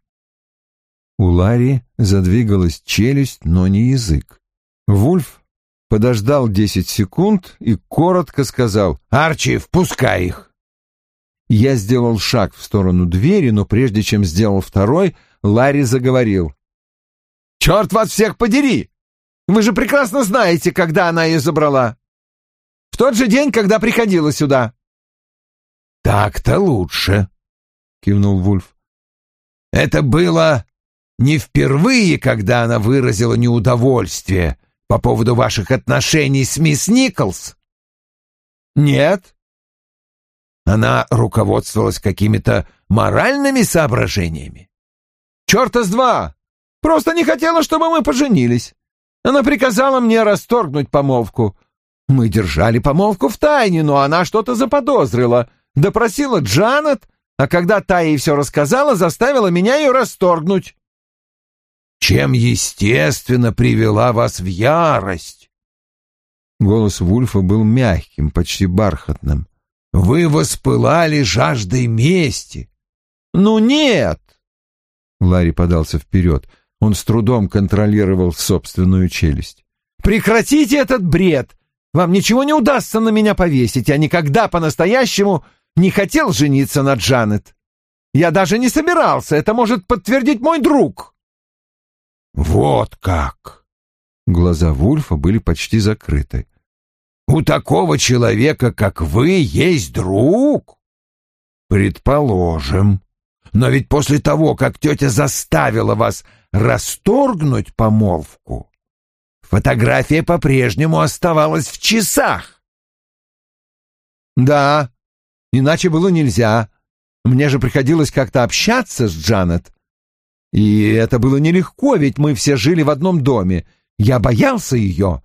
У Ларри задвигалась челюсть, но не язык. Вульф подождал десять секунд и коротко сказал «Арчи, впускай их!» Я сделал шаг в сторону двери, но прежде чем сделал второй, Ларри заговорил. «Черт вас всех подери! Вы же прекрасно знаете, когда она ее забрала. В тот же день, когда приходила сюда». «Так-то лучше», — кивнул Вульф. «Это было не впервые, когда она выразила неудовольствие по поводу ваших отношений с мисс Николс?» «Нет». Она руководствовалась какими-то моральными соображениями? «Черта с два! Просто не хотела, чтобы мы поженились. Она приказала мне расторгнуть помолвку. Мы держали помолвку в тайне, но она что-то заподозрила. Допросила Джанет, а когда та ей все рассказала, заставила меня ее расторгнуть. Чем, естественно, привела вас в ярость? Голос Вульфа был мягким, почти бархатным. Вы воспылали жаждой мести. Ну нет! Ларри подался вперед. Он с трудом контролировал собственную челюсть. «Прекратите этот бред! Вам ничего не удастся на меня повесить. Я никогда по-настоящему не хотел жениться на Джанет. Я даже не собирался. Это может подтвердить мой друг». «Вот как!» Глаза Вульфа были почти закрыты. «У такого человека, как вы, есть друг?» «Предположим. Но ведь после того, как тетя заставила вас расторгнуть помолвку, фотография по-прежнему оставалась в часах. Да, иначе было нельзя. Мне же приходилось как-то общаться с Джанет. И это было нелегко, ведь мы все жили в одном доме. Я боялся ее.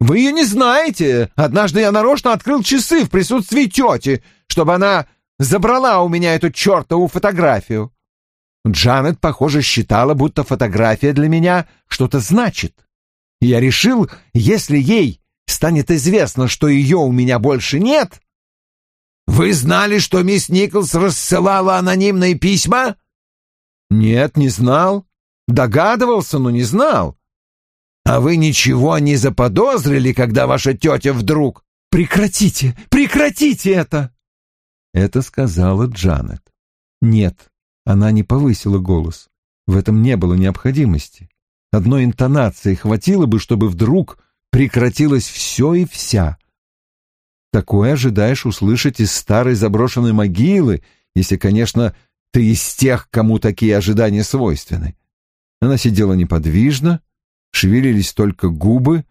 Вы ее не знаете. Однажды я нарочно открыл часы в присутствии тети, чтобы она забрала у меня эту чертову фотографию. Джанет, похоже, считала, будто фотография для меня что-то значит. Я решил, если ей станет известно, что ее у меня больше нет... «Вы знали, что мисс Николс рассылала анонимные письма?» «Нет, не знал. Догадывался, но не знал». «А вы ничего не заподозрили, когда ваша тетя вдруг...» «Прекратите! Прекратите это!» Это сказала Джанет. «Нет, она не повысила голос. В этом не было необходимости. Одной интонации хватило бы, чтобы вдруг прекратилось все и вся. Такое ожидаешь услышать из старой заброшенной могилы, если, конечно, ты из тех, кому такие ожидания свойственны. Она сидела неподвижно, шевелились только губы,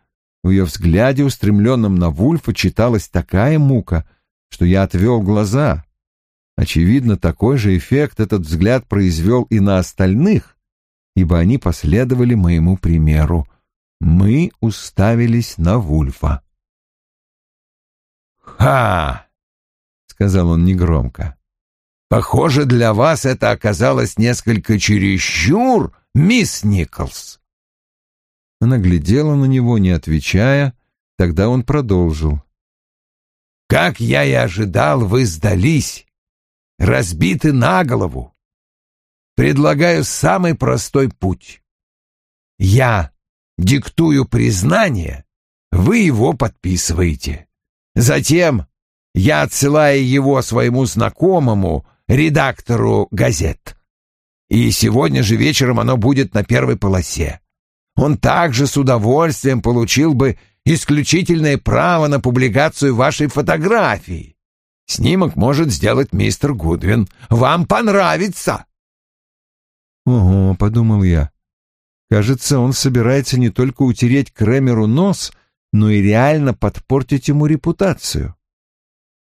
в ее взгляде, устремленном на Вульфа, читалась такая мука, что я отвел глаза. Очевидно, такой же эффект этот взгляд произвел и на остальных, ибо они последовали моему примеру. Мы уставились на Вульфа. «Ха!» — сказал он негромко. «Похоже, для вас это оказалось несколько чересчур, мисс Николс». Она глядела на него, не отвечая, тогда он продолжил. «Как я и ожидал, вы сдались разбиты на голову. Предлагаю самый простой путь. Я диктую признание, вы его подписываете. Затем я отсылаю его своему знакомому, редактору газет. И сегодня же вечером оно будет на первой полосе. Он также с удовольствием получил бы исключительное право на публикацию вашей фотографии. Снимок может сделать мистер Гудвин. Вам понравится!» «Ого», — подумал я. «Кажется, он собирается не только утереть Кремеру нос, но и реально подпортить ему репутацию».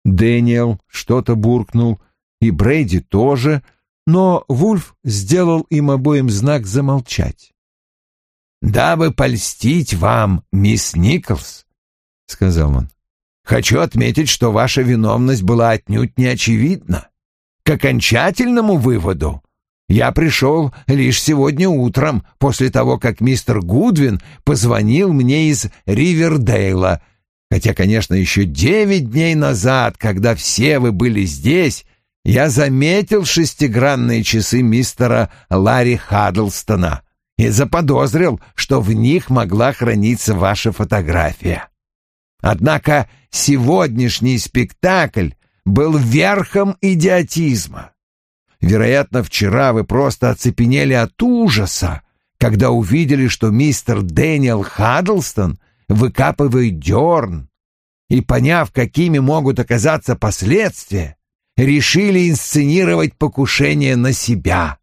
Дэниел что-то буркнул, и Брейди тоже, но Вульф сделал им обоим знак замолчать. «Дабы польстить вам, мисс Николс», — сказал он, Хочу отметить, что ваша виновность была отнюдь не очевидна. К окончательному выводу я пришел лишь сегодня утром, после того, как мистер Гудвин позвонил мне из Ривердейла Хотя, конечно, еще девять дней назад, когда все вы были здесь, я заметил шестигранные часы мистера Ларри Хаддлстона и заподозрил, что в них могла храниться ваша фотография. Однако сегодняшний спектакль был верхом идиотизма. Вероятно, вчера вы просто оцепенели от ужаса, когда увидели, что мистер Дэниел Хаддлстон выкапывает дерн, и, поняв, какими могут оказаться последствия, решили инсценировать покушение на себя.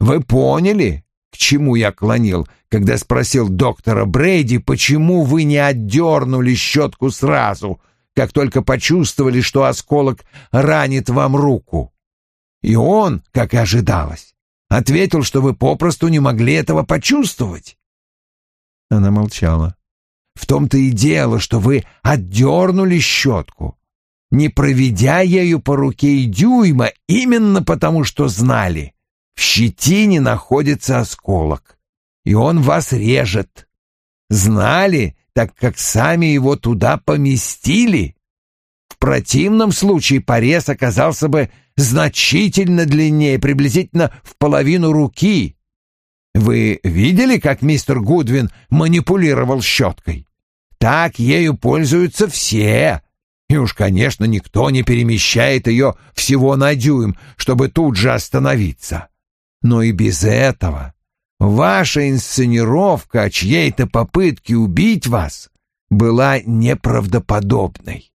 Вы поняли, к чему я клонил, когда спросил доктора Брейди, почему вы не отдернули щетку сразу, как только почувствовали, что осколок ранит вам руку? И он, как и ожидалось, ответил, что вы попросту не могли этого почувствовать. Она молчала. В том-то и дело, что вы отдернули щетку, не проведя ею по руке и дюйма, именно потому что знали, в щетине находится осколок, и он вас режет. Знали, так как сами его туда поместили. В противном случае порез оказался бы значительно длиннее, приблизительно в половину руки. Вы видели, как мистер Гудвин манипулировал щеткой? Так ею пользуются все. И уж, конечно, никто не перемещает ее всего на дюйм, чтобы тут же остановиться. Но и без этого ваша инсценировка чьей-то попытки убить вас была неправдоподобной.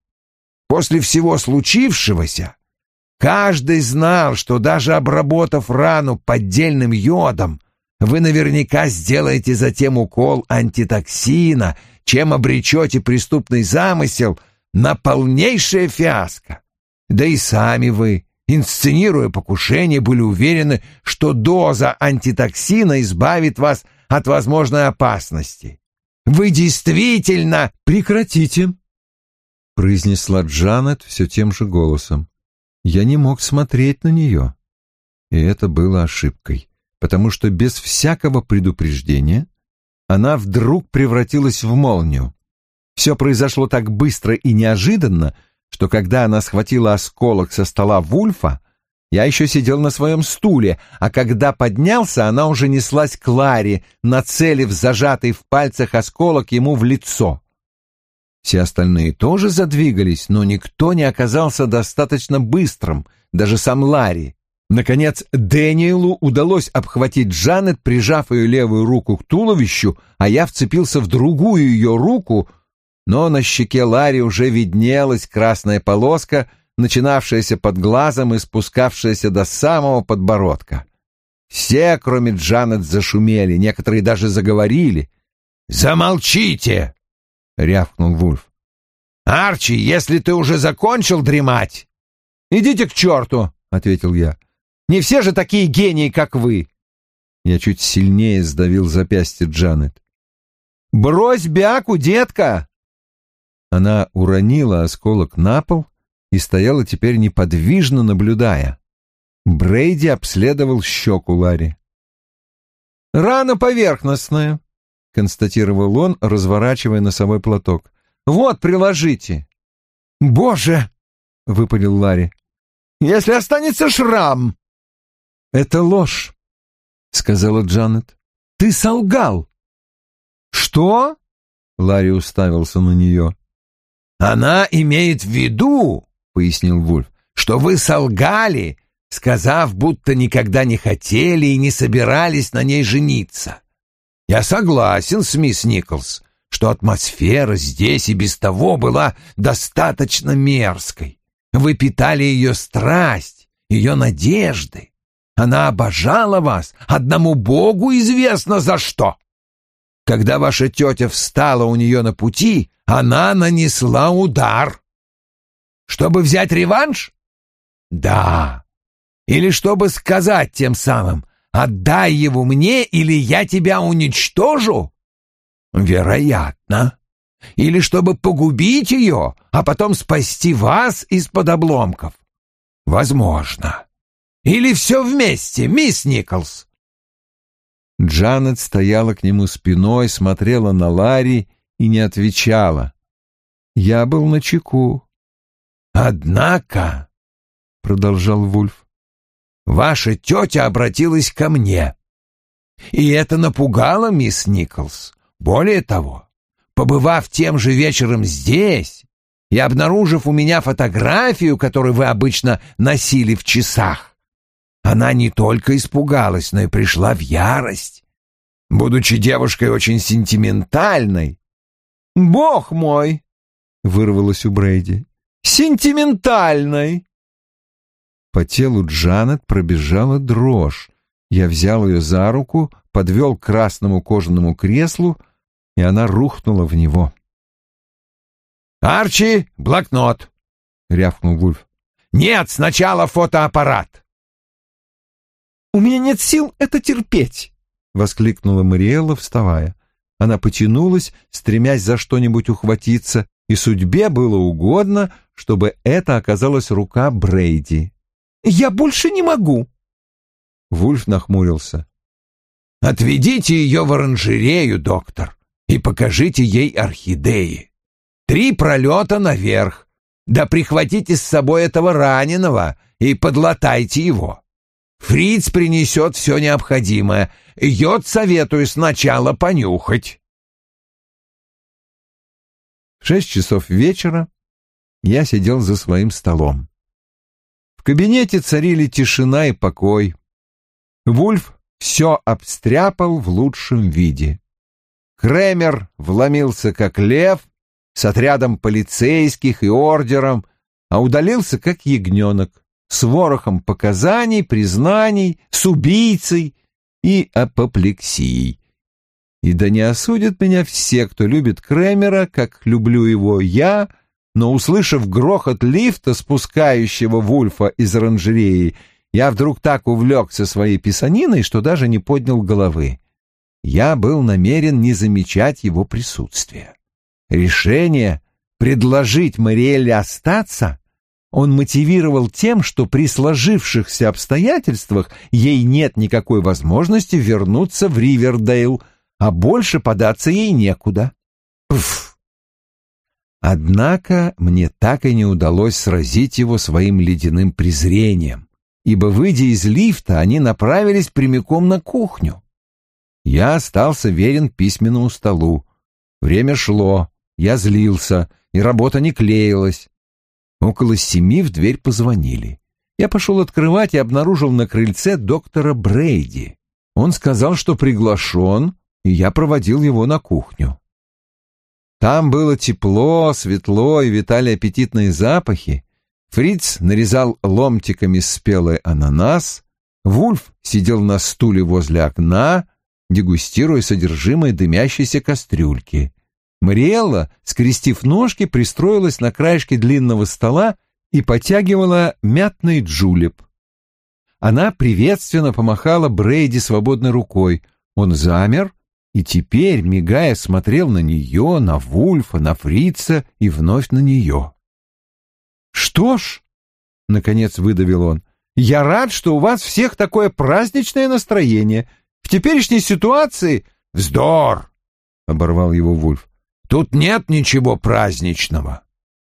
После всего случившегося каждый знал, что даже обработав рану поддельным йодом, вы наверняка сделаете затем укол антитоксина, чем обречете преступный замысел на полнейшее фиаско. Да и сами вы, инсценируя покушение, были уверены, что доза антитоксина избавит вас от возможной опасности. Вы действительно... Прекратите, произнесла Джанет все тем же голосом. Я не мог смотреть на нее. И это было ошибкой потому что без всякого предупреждения она вдруг превратилась в молнию. Все произошло так быстро и неожиданно, что когда она схватила осколок со стола Вульфа, я еще сидел на своем стуле, а когда поднялся, она уже неслась к Ларе, нацелив зажатый в пальцах осколок ему в лицо. Все остальные тоже задвигались, но никто не оказался достаточно быстрым, даже сам Ларри. Наконец, Дэниелу удалось обхватить Джанет, прижав ее левую руку к туловищу, а я вцепился в другую ее руку, но на щеке Ларри уже виднелась красная полоска, начинавшаяся под глазом и спускавшаяся до самого подбородка. Все, кроме Джанет, зашумели, некоторые даже заговорили. «Замолчите!» — рявкнул Вульф. «Арчи, если ты уже закончил дремать...» «Идите к черту!» — ответил я. Не все же такие гении, как вы. Я чуть сильнее сдавил запястье Джанет. «Брось бяку, детка!» Она уронила осколок на пол и стояла теперь неподвижно, наблюдая. Брейди обследовал щеку Ларри. «Рана поверхностная», — констатировал он, разворачивая носовой платок. «Вот, приложите». «Боже!» — выпалил Ларри. «Если останется шрам!» «Это ложь», — сказала Джанет. «Ты солгал». «Что?» — Ларри уставился на нее. «Она имеет в виду», — пояснил Вульф, — «что вы солгали, сказав, будто никогда не хотели и не собирались на ней жениться. Я согласен с мисс Николс, что атмосфера здесь и без того была достаточно мерзкой. Вы питали ее страсть, ее надежды. Она обожала вас, одному Богу известно за что. Когда ваша тетя встала у нее на пути, она нанесла удар. Чтобы взять реванш? Да. Или чтобы сказать тем самым, отдай его мне, или я тебя уничтожу? Вероятно. Или чтобы погубить ее, а потом спасти вас из-под обломков? Возможно. Или все вместе, мисс Николс?» Джанет стояла к нему спиной, смотрела на Ларри и не отвечала. Я был на чеку. «Однако», — продолжал Вульф, — «ваша тетя обратилась ко мне, и это напугало мисс Николс. Более того, побывав тем же вечером здесь и обнаружив у меня фотографию, которую вы обычно носили в часах, она не только испугалась, но и пришла в ярость. Будучи девушкой очень сентиментальной. «Бог мой!» — вырвалось у Брейди. «Сентиментальной!» По телу Джанет пробежала дрожь. Я взял ее за руку, подвел к красному кожаному креслу, и она рухнула в него. «Арчи, блокнот!» — рявкнул Вульф. «Нет, сначала фотоаппарат!» «У меня нет сил это терпеть!» — воскликнула Мариэлла, вставая. Она потянулась, стремясь за что-нибудь ухватиться, и судьбе было угодно, чтобы это оказалась рука Брейди. «Я больше не могу!» Вульф нахмурился. «Отведите ее в оранжерею, доктор, и покажите ей орхидеи. Три пролета наверх. Да прихватите с собой этого раненого и подлатайте его. Фриц принесет все необходимое. Йод советую сначала понюхать». В шесть часов вечера я сидел за своим столом. В кабинете царили тишина и покой. Вульф все обстряпал в лучшем виде. Кремер вломился как лев с отрядом полицейских и ордером, а удалился как ягненок с ворохом показаний, признаний, с убийцей и апоплексией. И да не осудят меня все, кто любит Кремера, как люблю его я, но, услышав грохот лифта, спускающего Вульфа из оранжереи, я вдруг так увлекся своей писаниной, что даже не поднял головы. Я был намерен не замечать его присутствия. Решение предложить Мариэле остаться он мотивировал тем, что при сложившихся обстоятельствах ей нет никакой возможности вернуться в Ривердейл, а больше податься ей некуда. Пф! Однако мне так и не удалось сразить его своим ледяным презрением ибо, выйдя из лифта, они направились прямиком на кухню. Я остался верен письменному столу. Время шло, я злился, и работа не клеилась. Около семи в дверь позвонили. Я пошел открывать и обнаружил на крыльце доктора Брейди. Он сказал, что приглашен, и я проводил его на кухню. Там было тепло, светло и витали аппетитные запахи, Фриц нарезал ломтиками спелый ананас, Вульф сидел на стуле возле окна, дегустируя содержимое дымящейся кастрюльки. Мариэлла, скрестив ножки, пристроилась на краешке длинного стола и потягивала мятный джулеп. Она приветственно помахала Брейди свободной рукой. Он замер и теперь, мигая, смотрел на нее, на Вульфа, на Фрица и вновь на нее. «Что ж», — наконец выдавил он, — «я рад, что у вас всех такое праздничное настроение. В теперешней ситуации...» «Вздор!» — оборвал его Вульф. «Тут нет ничего праздничного.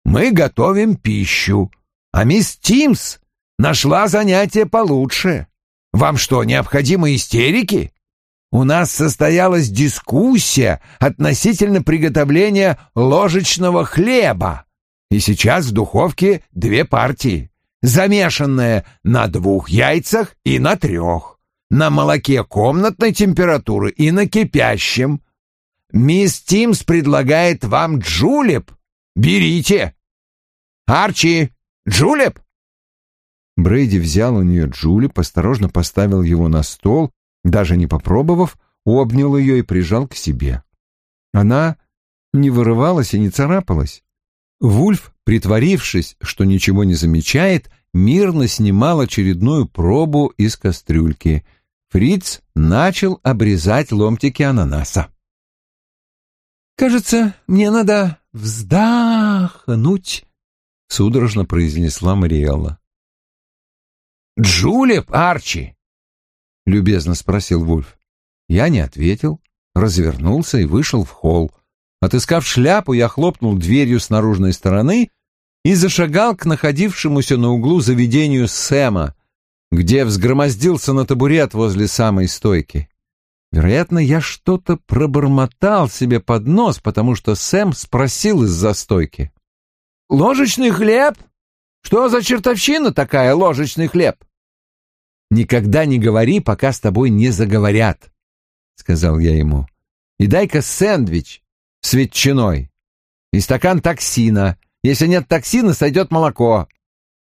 Мы готовим пищу, а мисс Тимс нашла занятие получше. Вам что, необходимы истерики?» У нас состоялась дискуссия относительно приготовления ложечного хлеба. И сейчас в духовке две партии. Замешанная на двух яйцах и на трех. На молоке комнатной температуры и на кипящем. Мисс Тимс предлагает вам джулеп. Берите. Арчи, джулеп? Брейди взял у нее джулеп, осторожно поставил его на стол, даже не попробовав, обнял ее и прижал к себе. Она не вырывалась и не царапалась. Вульф, притворившись, что ничего не замечает, мирно снимал очередную пробу из кастрюльки. Фриц начал обрезать ломтики ананаса. «Кажется, мне надо вздохнуть», — судорожно произнесла Мариэлла. «Джулеп, Арчи?» — любезно спросил Вульф. Я не ответил, развернулся и вышел в холл. Отыскав шляпу, я хлопнул дверью с наружной стороны и зашагал к находившемуся на углу заведению Сэма, где взгромоздился на табурет возле самой стойки. Вероятно, я что-то пробормотал себе под нос, потому что Сэм спросил из-за стойки. «Ложечный хлеб? Что за чертовщина такая, ложечный хлеб?» «Никогда не говори, пока с тобой не заговорят», — сказал я ему. «И дай-ка сэндвич с ветчиной и стакан токсина. Если нет токсина, сойдет молоко.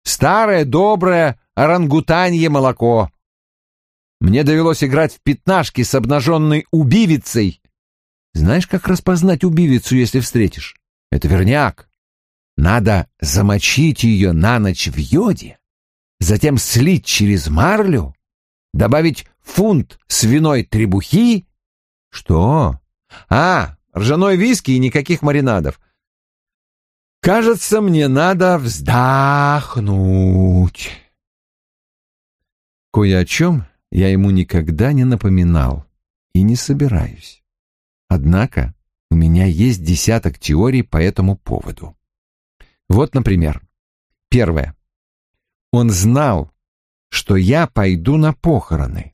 Старое, доброе орангутанье молоко. Мне довелось играть в пятнашки с обнаженной убивицей. Знаешь, как распознать убивицу, если встретишь? Это верняк. Надо замочить ее на ночь в йоде, затем слить через марлю, добавить фунт свиной требухи. Что? А, ржаной виски и никаких маринадов. Кажется, мне надо вздохнуть. Кое о чем я ему никогда не напоминал и не собираюсь. Однако у меня есть десяток теорий по этому поводу. Вот, например, первое. Он знал, что я пойду на похороны,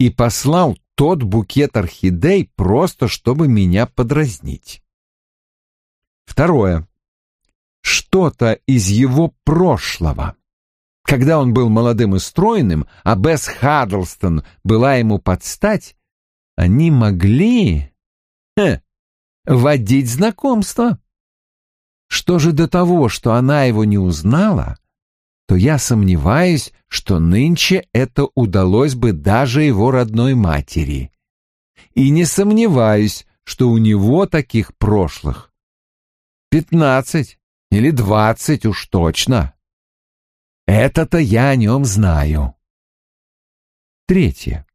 и послал тот букет орхидей просто, чтобы меня подразнить. Второе. Что-то из его прошлого когда он был молодым и стройным, а Бесс Хаддлстон была ему под стать, они могли... Хе, водить знакомство. Что же до того, что она его не узнала, то я сомневаюсь, что нынче это удалось бы даже его родной матери. И не сомневаюсь, что у него таких прошлых пятнадцать или двадцать уж точно. Это-то я о нем знаю. Третье.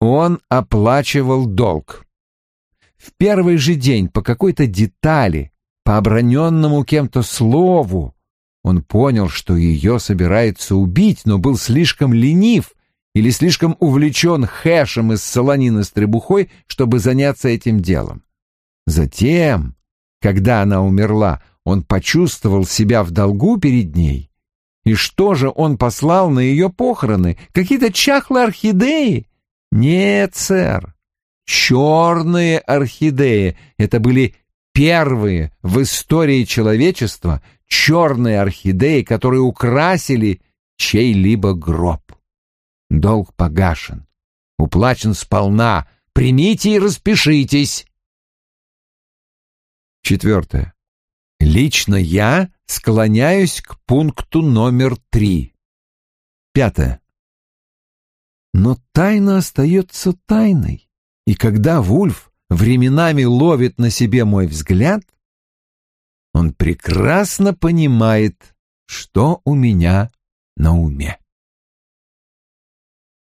Он оплачивал долг. В первый же день по какой-то детали, по оброненному кем-то слову, он понял, что ее собирается убить, но был слишком ленив или слишком увлечен хэшем из солонины с требухой, чтобы заняться этим делом. Затем, когда она умерла, он почувствовал себя в долгу перед ней и что же он послал на ее похороны? Какие-то чахлые орхидеи? Нет, сэр. Черные орхидеи. Это были первые в истории человечества черные орхидеи, которые украсили чей-либо гроб. Долг погашен, уплачен сполна. Примите и распишитесь. Четвертое. Лично я склоняюсь к пункту номер три. Пятое. Но тайна остается тайной, и когда Вульф временами ловит на себе мой взгляд, он прекрасно понимает, что у меня на уме.